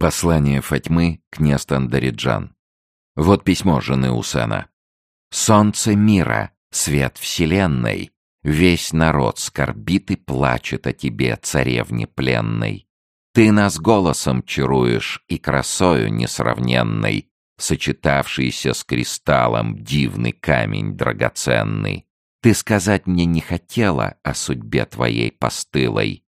Послание Фатьмы к Нестандариджан. Вот письмо жены Усена. «Солнце мира, свет вселенной, весь народ скорбит и плачет о тебе, царевне пленной. Ты нас голосом чаруешь и красою несравненной, сочетавшийся с кристаллом дивный камень драгоценный. Ты сказать мне не хотела о судьбе твоей постылой,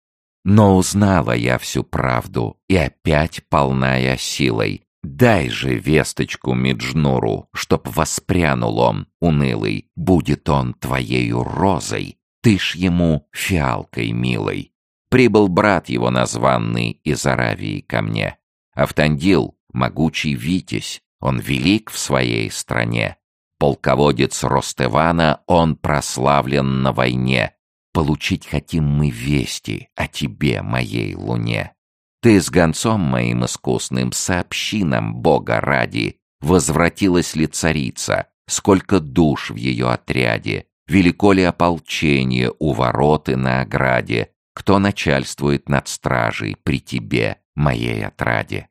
но узнала я всю правду, и опять полная силой. Дай же весточку Меджнуру, чтоб воспрянул он, унылый, будет он твоею розой, ты ж ему фиалкой милой. Прибыл брат его названный из Аравии ко мне. Автандил, могучий витязь, он велик в своей стране. Полководец Ростевана, он прославлен на войне, Получить хотим мы вести о тебе, моей луне. Ты с гонцом моим искусным сообщи нам, Бога ради, возвратилась ли царица, сколько душ в ее отряде, велико ли ополчение у ворот и на ограде, кто начальствует над стражей при тебе, моей отраде.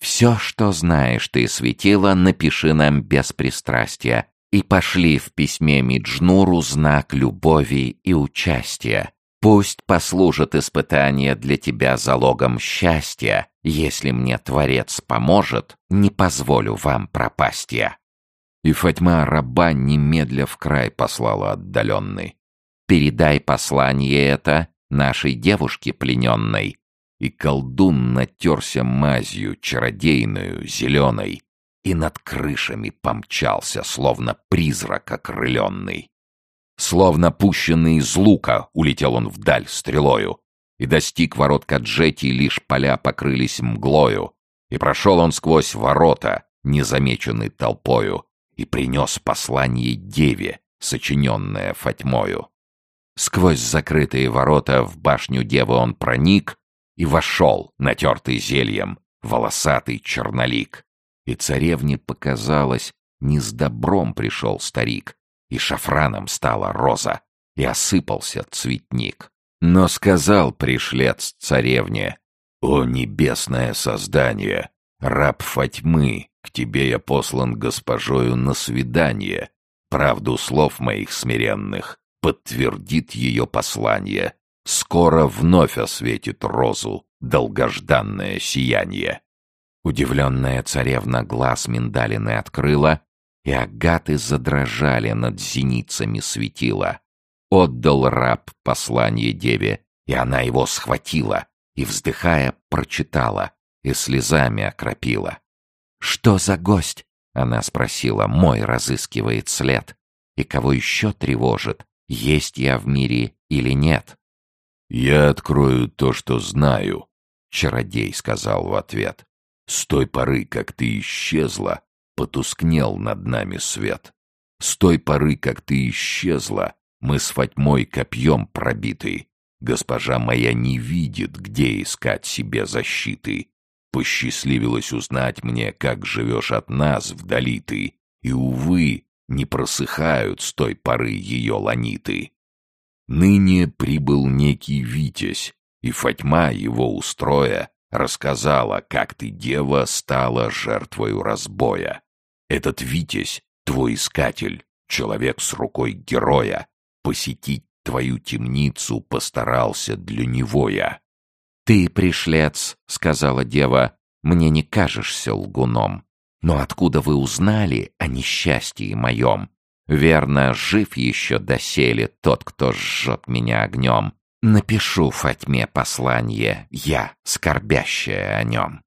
Все, что знаешь ты, светила, напиши нам без пристрастия, и пошли в письме Миджнуру знак любови и участия. Пусть послужит испытание для тебя залогом счастья. Если мне Творец поможет, не позволю вам пропасть я. И Фатьма раба немедля в край послала отдаленный. Передай послание это нашей девушке плененной. И колдун натерся мазью чародейную, зеленой, и над крышами помчался, словно призрак окрыленный. Словно пущенный из лука улетел он вдаль стрелою, и достиг ворот Каджети, лишь поля покрылись мглою, и прошел он сквозь ворота, незамеченный толпою, и принес послание деве, сочиненное Фатьмою. Сквозь закрытые ворота в башню девы он проник и вошел, натертый зельем, волосатый чернолик. И царевне показалось, не с добром пришел старик, и шафраном стала роза, и осыпался цветник. Но сказал пришлец царевне, «О небесное создание, раб Фатьмы, к тебе я послан госпожою на свидание. Правду слов моих смиренных подтвердит ее послание. Скоро вновь осветит розу долгожданное сияние». Удивленная царевна глаз миндалины открыла, и агаты задрожали над зеницами светила. Отдал раб послание деве, и она его схватила, и, вздыхая, прочитала, и слезами окропила. «Что за гость?» — она спросила. «Мой разыскивает след. И кого еще тревожит, есть я в мире или нет?» «Я открою то, что знаю», — чародей сказал в ответ. С той поры, как ты исчезла, потускнел над нами свет. С той поры, как ты исчезла, мы с Фатьмой копьем пробиты. Госпожа моя не видит, где искать себе защиты. Посчастливилось узнать мне, как живешь от нас вдали ты, и, увы, не просыхают с той поры ее ланиты. Ныне прибыл некий Витязь, и Фатьма его устроя Рассказала, как ты, дева, стала жертвою разбоя. Этот Витязь — твой искатель, человек с рукой героя. Посетить твою темницу постарался для него я. «Ты, пришлец», — сказала дева, — «мне не кажешься лгуном. Но откуда вы узнали о несчастье моем? Верно, жив еще доселе тот, кто жжет меня огнем. Напишу Фатьме послание, я, скорбящая о нем.